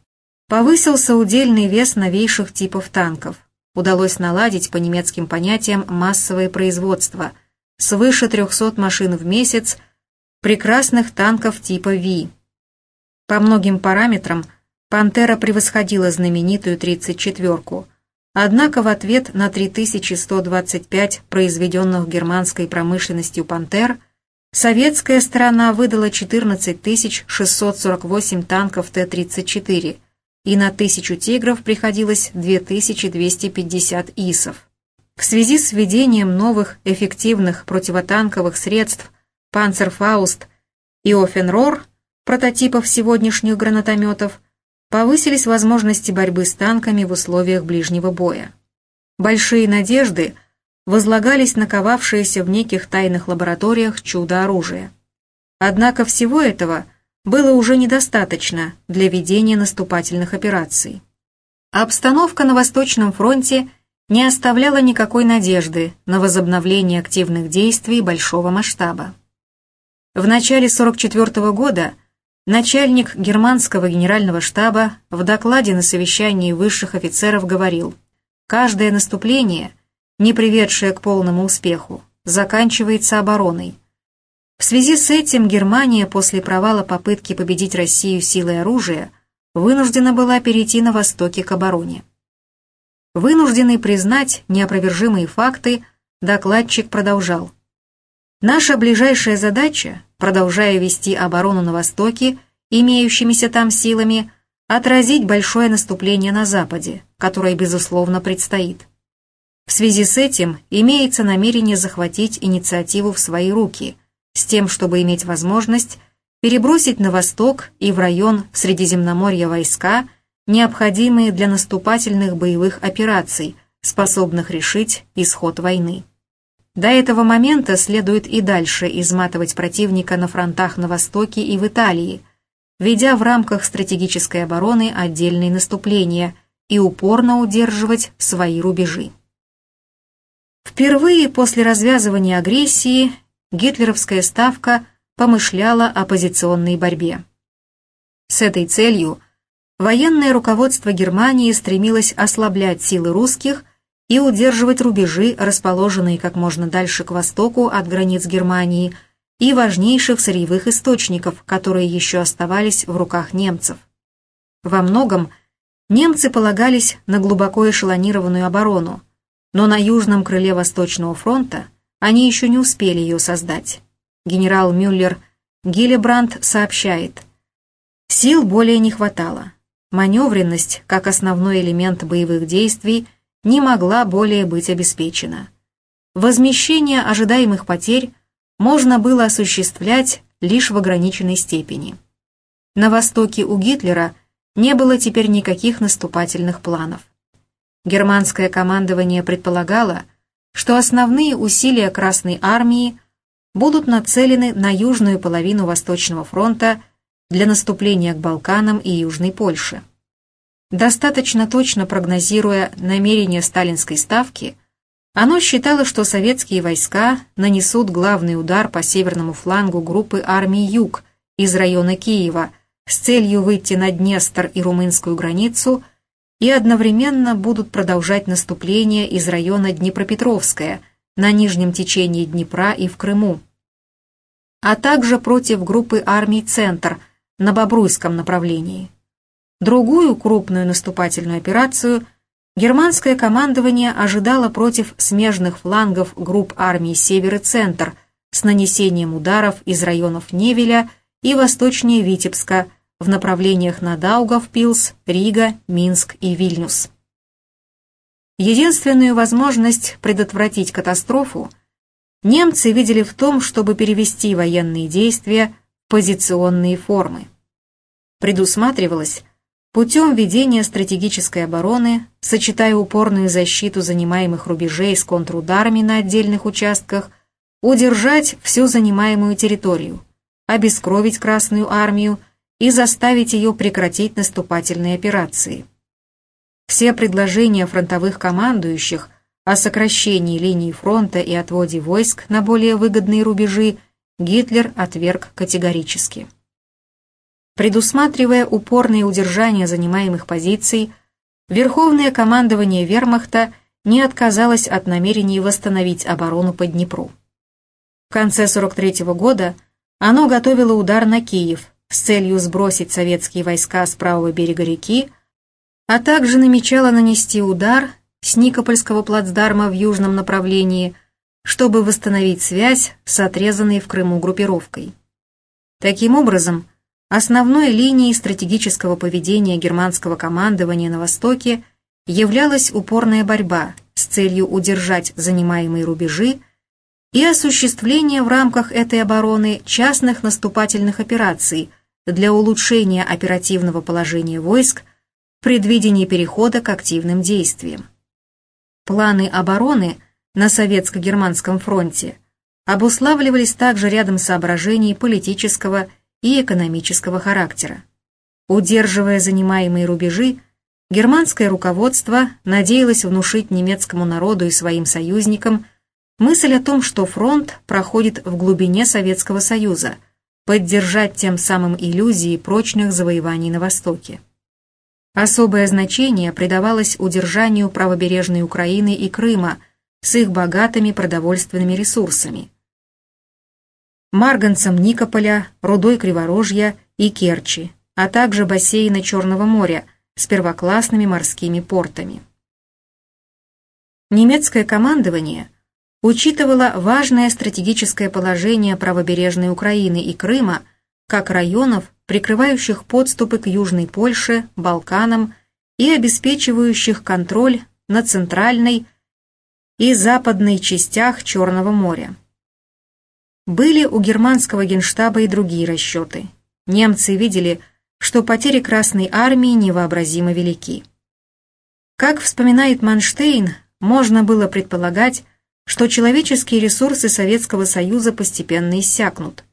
Повысился удельный вес новейших типов танков. Удалось наладить по немецким понятиям массовое производство, свыше 300 машин в месяц, прекрасных танков типа Ви. По многим параметрам «Пантера» превосходила знаменитую 34-ку, однако в ответ на 3125 произведенных германской промышленностью «Пантер» советская сторона выдала 14 648 танков Т-34, и на тысячу «Тигров» приходилось 2250 ИСов. В связи с введением новых эффективных противотанковых средств «Панцерфауст» и «Офенрор» прототипов сегодняшних гранатометов повысились возможности борьбы с танками в условиях ближнего боя. Большие надежды возлагались на ковавшиеся в неких тайных лабораториях чудо-оружия. Однако всего этого – было уже недостаточно для ведения наступательных операций. Обстановка на Восточном фронте не оставляла никакой надежды на возобновление активных действий большого масштаба. В начале 1944 года начальник германского генерального штаба в докладе на совещании высших офицеров говорил, «Каждое наступление, не приведшее к полному успеху, заканчивается обороной, в связи с этим Германия после провала попытки победить Россию силой оружия вынуждена была перейти на востоке к обороне. Вынужденный признать неопровержимые факты, докладчик продолжал. Наша ближайшая задача, продолжая вести оборону на востоке, имеющимися там силами, отразить большое наступление на Западе, которое, безусловно, предстоит. В связи с этим имеется намерение захватить инициативу в свои руки – с тем, чтобы иметь возможность перебросить на восток и в район Средиземноморья войска, необходимые для наступательных боевых операций, способных решить исход войны. До этого момента следует и дальше изматывать противника на фронтах на Востоке и в Италии, ведя в рамках стратегической обороны отдельные наступления и упорно удерживать свои рубежи. Впервые после развязывания агрессии гитлеровская ставка помышляла о позиционной борьбе. С этой целью военное руководство Германии стремилось ослаблять силы русских и удерживать рубежи, расположенные как можно дальше к востоку от границ Германии, и важнейших сырьевых источников, которые еще оставались в руках немцев. Во многом немцы полагались на глубоко эшелонированную оборону, но на южном крыле Восточного фронта – они еще не успели ее создать. Генерал Мюллер Гиллебранд сообщает, сил более не хватало. Маневренность, как основной элемент боевых действий, не могла более быть обеспечена. Возмещение ожидаемых потерь можно было осуществлять лишь в ограниченной степени. На востоке у Гитлера не было теперь никаких наступательных планов. Германское командование предполагало, что основные усилия Красной Армии будут нацелены на южную половину Восточного фронта для наступления к Балканам и Южной Польше. Достаточно точно прогнозируя намерения сталинской ставки, оно считало, что советские войска нанесут главный удар по северному флангу группы армий «Юг» из района Киева с целью выйти на Днестр и румынскую границу и одновременно будут продолжать наступление из района Днепропетровская на нижнем течении Днепра и в Крыму, а также против группы армий «Центр» на Бобруйском направлении. Другую крупную наступательную операцию германское командование ожидало против смежных флангов групп армий «Север» и «Центр» с нанесением ударов из районов Невеля и восточнее Витебска в направлениях на Даугавпилс, Рига, Минск и Вильнюс. Единственную возможность предотвратить катастрофу немцы видели в том, чтобы перевести военные действия в позиционные формы. Предусматривалось путем ведения стратегической обороны, сочетая упорную защиту занимаемых рубежей с контрударами на отдельных участках, удержать всю занимаемую территорию, обескровить Красную армию и заставить ее прекратить наступательные операции. Все предложения фронтовых командующих о сокращении линии фронта и отводе войск на более выгодные рубежи Гитлер отверг категорически. Предусматривая упорное удержание занимаемых позиций, Верховное командование вермахта не отказалось от намерений восстановить оборону по Днепру. В конце 43 -го года оно готовило удар на Киев с целью сбросить советские войска с правого берега реки, а также намечало нанести удар с Никопольского плацдарма в южном направлении, чтобы восстановить связь с отрезанной в Крыму группировкой. Таким образом, основной линией стратегического поведения германского командования на Востоке являлась упорная борьба с целью удержать занимаемые рубежи и осуществление в рамках этой обороны частных наступательных операций для улучшения оперативного положения войск в предвидении перехода к активным действиям. Планы обороны на советско-германском фронте обуславливались также рядом соображений политического и экономического характера. Удерживая занимаемые рубежи, германское руководство надеялось внушить немецкому народу и своим союзникам мысль о том, что фронт проходит в глубине Советского Союза, поддержать тем самым иллюзии прочных завоеваний на Востоке. Особое значение придавалось удержанию правобережной Украины и Крыма с их богатыми продовольственными ресурсами. Марганцем Никополя, рудой Криворожья и Керчи, а также бассейна Черного моря с первоклассными морскими портами. Немецкое командование учитывало важное стратегическое положение правобережной Украины и Крыма как районов, прикрывающих подступы к Южной Польше, Балканам и обеспечивающих контроль на центральной и западной частях Черного моря. Были у германского генштаба и другие расчеты. Немцы видели, что потери Красной армии невообразимо велики. Как вспоминает Манштейн, можно было предполагать, что человеческие ресурсы Советского Союза постепенно иссякнут.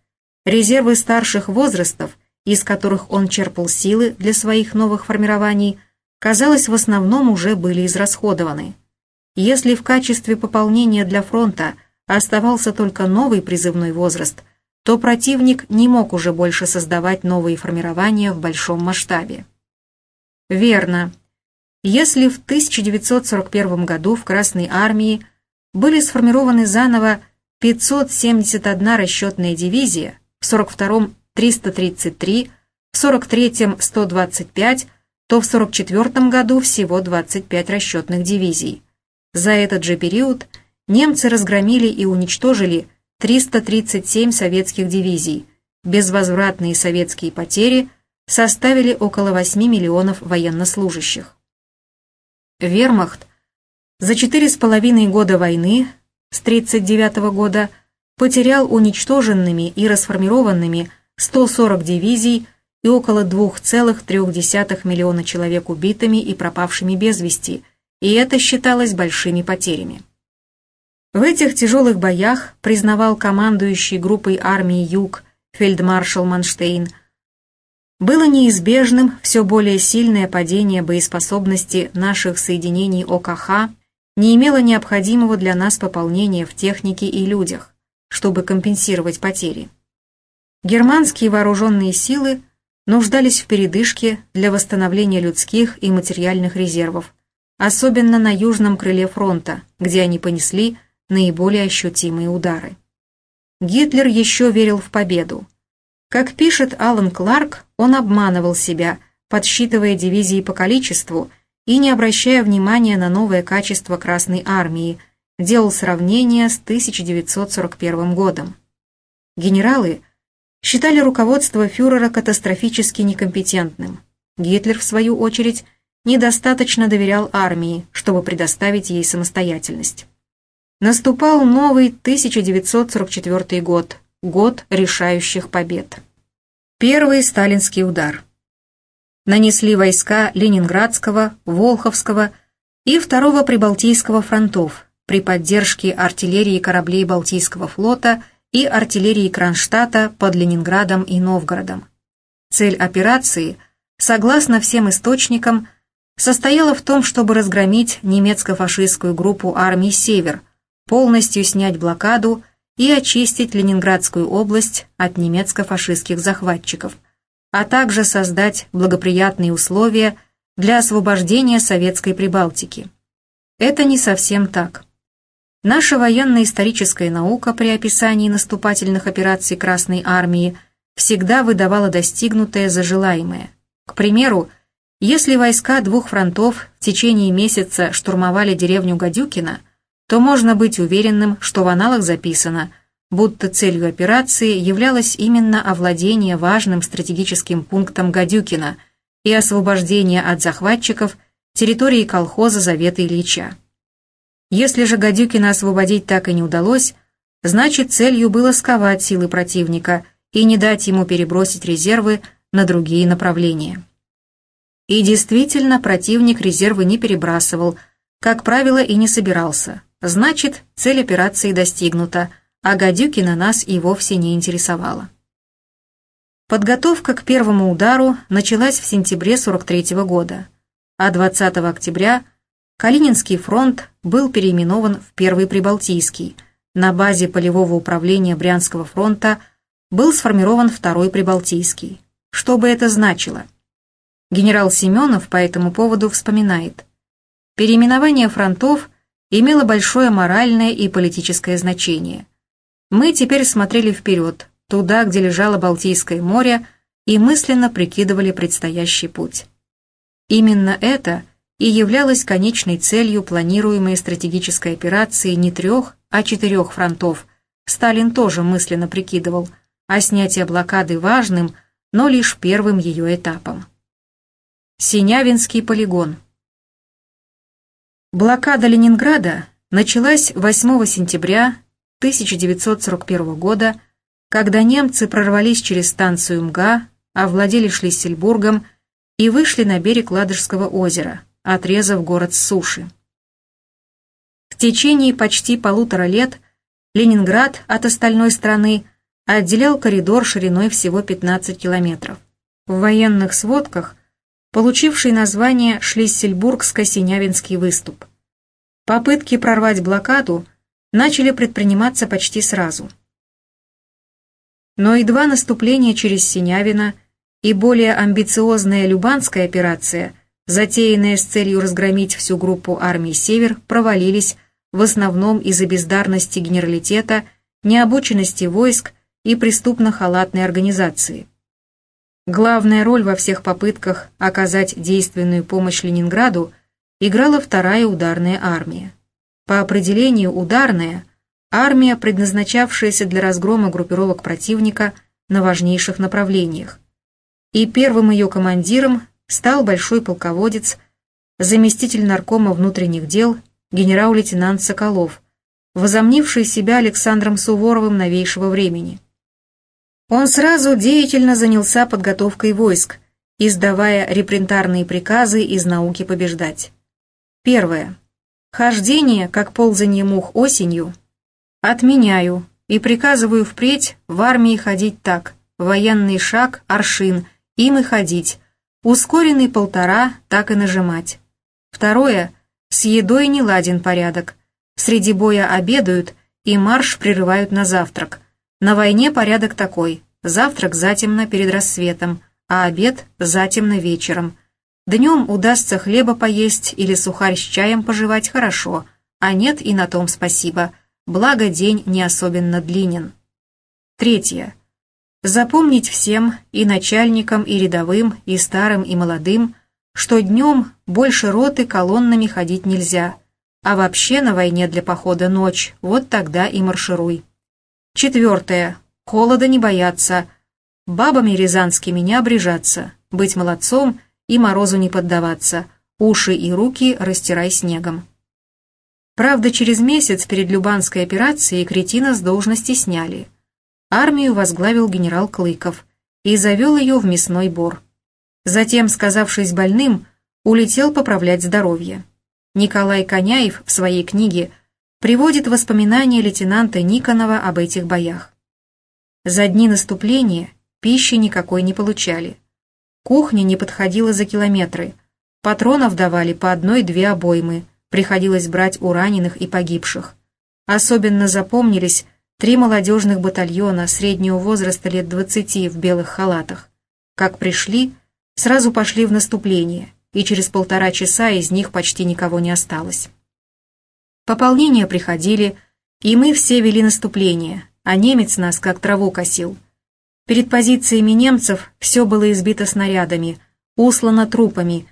Резервы старших возрастов – из которых он черпал силы для своих новых формирований, казалось, в основном уже были израсходованы. Если в качестве пополнения для фронта оставался только новый призывной возраст, то противник не мог уже больше создавать новые формирования в большом масштабе. Верно. Если в 1941 году в Красной армии были сформированы заново 571 расчетная дивизия, в 1942 333, в 43-м 125, то в 44 году всего 25 расчетных дивизий. За этот же период немцы разгромили и уничтожили 337 советских дивизий. Безвозвратные советские потери составили около 8 миллионов военнослужащих. Вермахт за четыре с половиной года войны с 1939 года потерял уничтоженными и расформированными 140 дивизий и около 2,3 миллиона человек убитыми и пропавшими без вести, и это считалось большими потерями. В этих тяжелых боях, признавал командующий группой армии «Юг» фельдмаршал Манштейн, было неизбежным все более сильное падение боеспособности наших соединений ОКХ, не имело необходимого для нас пополнения в технике и людях, чтобы компенсировать потери. Германские вооруженные силы нуждались в передышке для восстановления людских и материальных резервов, особенно на южном крыле фронта, где они понесли наиболее ощутимые удары. Гитлер еще верил в победу. Как пишет Алан Кларк, он обманывал себя, подсчитывая дивизии по количеству и не обращая внимания на новое качество Красной Армии, делал сравнение с 1941 годом. Генералы считали руководство фюрера катастрофически некомпетентным. Гитлер, в свою очередь, недостаточно доверял армии, чтобы предоставить ей самостоятельность. Наступал новый 1944 год, год решающих побед. Первый сталинский удар. Нанесли войска Ленинградского, Волховского и Второго Прибалтийского фронтов при поддержке артиллерии кораблей Балтийского флота и артиллерии Кронштадта под Ленинградом и Новгородом. Цель операции, согласно всем источникам, состояла в том, чтобы разгромить немецко-фашистскую группу армий «Север», полностью снять блокаду и очистить Ленинградскую область от немецко-фашистских захватчиков, а также создать благоприятные условия для освобождения Советской Прибалтики. Это не совсем так. Наша военно-историческая наука при описании наступательных операций Красной Армии всегда выдавала достигнутое за желаемое. К примеру, если войска двух фронтов в течение месяца штурмовали деревню Гадюкина – то можно быть уверенным, что в аналах записано, будто целью операции являлось именно овладение важным стратегическим пунктом Гадюкина и освобождение от захватчиков территории колхоза Завета Ильича. Если же Гадюкина освободить так и не удалось, значит целью было сковать силы противника и не дать ему перебросить резервы на другие направления. И действительно, противник резервы не перебрасывал, как правило, и не собирался. Значит, цель операции достигнута, а Гадюкина нас и вовсе не интересовала. Подготовка к первому удару началась в сентябре 43 -го года, а 20 октября Калининский фронт был переименован в Первый Прибалтийский. На базе полевого управления Брянского фронта был сформирован Второй Прибалтийский. Что бы это значило? Генерал Семенов по этому поводу вспоминает. Переименование фронтов имело большое моральное и политическое значение. Мы теперь смотрели вперед, туда, где лежало Балтийское море, и мысленно прикидывали предстоящий путь. Именно это и являлось конечной целью планируемой стратегической операции не трех, а четырех фронтов. Сталин тоже мысленно прикидывал, а снятие блокады важным, но лишь первым ее этапом. Синявинский полигон – Блокада Ленинграда началась 8 сентября 1941 года, когда немцы прорвались через станцию МГА, овладели Шлиссельбургом и вышли на берег Ладожского озера, отрезав город с суши. В течение почти полутора лет Ленинград от остальной страны отделял коридор шириной всего 15 километров. В военных сводках – получивший название Шлиссельбургско-Синявинский выступ. Попытки прорвать блокаду начали предприниматься почти сразу. Но едва наступление через Синявино и более амбициозная Любанская операция, затеянная с целью разгромить всю группу армий «Север», провалились в основном из-за бездарности генералитета, необученности войск и преступно-халатной организации. Главная роль во всех попытках оказать действенную помощь Ленинграду играла вторая ударная армия. По определению ударная – армия, предназначавшаяся для разгрома группировок противника на важнейших направлениях. И первым ее командиром стал большой полководец, заместитель наркома внутренних дел генерал-лейтенант Соколов, возомнивший себя Александром Суворовым новейшего времени. Он сразу деятельно занялся подготовкой войск, издавая репрентарные приказы из науки побеждать. Первое. Хождение, как ползание мух осенью, отменяю и приказываю впредь в армии ходить так, военный шаг – аршин им и ходить. Ускоренный полтора, так и нажимать. Второе, с едой не ладен порядок. Среди боя обедают и марш прерывают на завтрак. На войне порядок такой. Завтрак затемно перед рассветом, а обед затемно вечером. Днем удастся хлеба поесть или сухарь с чаем пожевать хорошо, а нет и на том спасибо. Благо день не особенно длинен. Третье. Запомнить всем, и начальникам, и рядовым, и старым, и молодым, что днем больше роты колоннами ходить нельзя, а вообще на войне для похода ночь, вот тогда и маршируй. Четвертое. Холода не бояться, бабами рязанскими не обрежаться, быть молодцом и морозу не поддаваться, уши и руки растирай снегом. Правда, через месяц перед Любанской операцией Кретина с должности сняли. Армию возглавил генерал Клыков и завел ее в мясной бор. Затем, сказавшись больным, улетел поправлять здоровье. Николай Коняев в своей книге приводит воспоминания лейтенанта Никонова об этих боях. За дни наступления пищи никакой не получали. Кухня не подходила за километры. Патронов давали по одной-две обоймы, приходилось брать у раненых и погибших. Особенно запомнились три молодежных батальона среднего возраста лет 20 в белых халатах. Как пришли, сразу пошли в наступление, и через полтора часа из них почти никого не осталось. Пополнения приходили, и мы все вели наступление, а немец нас как траву косил. Перед позициями немцев все было избито снарядами, услано трупами,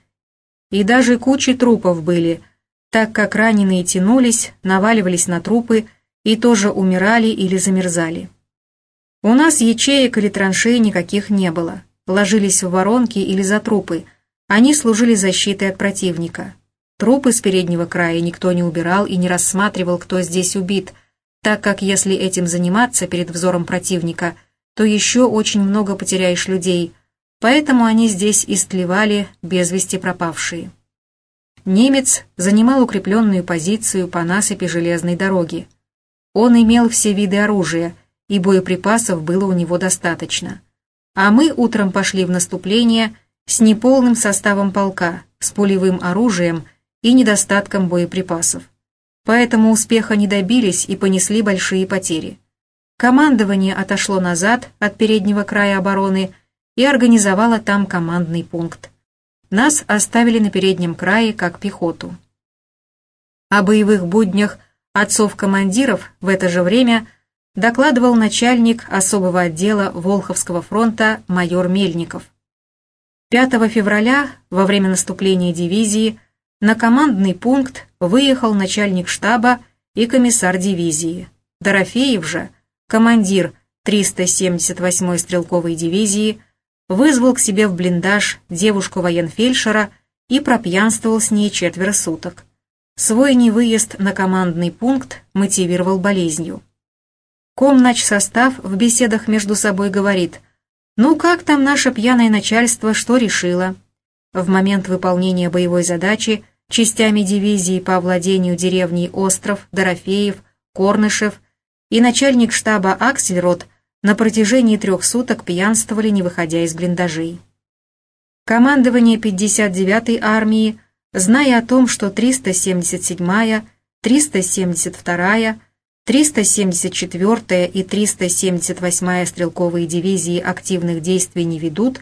и даже кучи трупов были, так как раненые тянулись, наваливались на трупы и тоже умирали или замерзали. У нас ячеек или траншей никаких не было, ложились в воронки или за трупы, они служили защитой от противника. Трупы с переднего края никто не убирал и не рассматривал, кто здесь убит, так как если этим заниматься перед взором противника – то еще очень много потеряешь людей, поэтому они здесь истлевали без вести пропавшие. Немец занимал укрепленную позицию по насыпи железной дороги. Он имел все виды оружия, и боеприпасов было у него достаточно. А мы утром пошли в наступление с неполным составом полка, с пулевым оружием и недостатком боеприпасов. Поэтому успеха не добились и понесли большие потери. Командование отошло назад от переднего края обороны и организовало там командный пункт. Нас оставили на переднем крае как пехоту. О боевых буднях отцов-командиров в это же время докладывал начальник особого отдела Волховского фронта майор Мельников. 5 февраля, во время наступления дивизии, на командный пункт выехал начальник штаба и комиссар дивизии. Дорофеев же – командир 378-й стрелковой дивизии, вызвал к себе в блиндаж девушку-военфельдшера и пропьянствовал с ней четверо суток. Свой невыезд на командный пункт мотивировал болезнью. Комнач состав в беседах между собой говорит, «Ну как там наше пьяное начальство, что решило?» В момент выполнения боевой задачи частями дивизии по овладению деревней Остров, Дорофеев, Корнышев – и начальник штаба Аксельрод на протяжении трех суток пьянствовали, не выходя из блиндажей. Командование 59-й армии, зная о том, что 377-я, 372-я, 374-я и 378-я стрелковые дивизии активных действий не ведут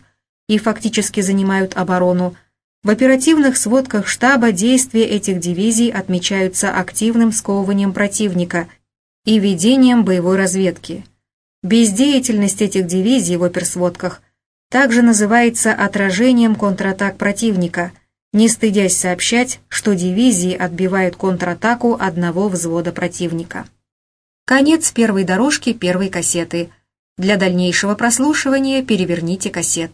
и фактически занимают оборону, в оперативных сводках штаба действия этих дивизий отмечаются активным сковыванием противника – и ведением боевой разведки. Бездеятельность этих дивизий в оперсводках также называется отражением контратак противника, не стыдясь сообщать, что дивизии отбивают контратаку одного взвода противника. Конец первой дорожки первой кассеты. Для дальнейшего прослушивания переверните кассету.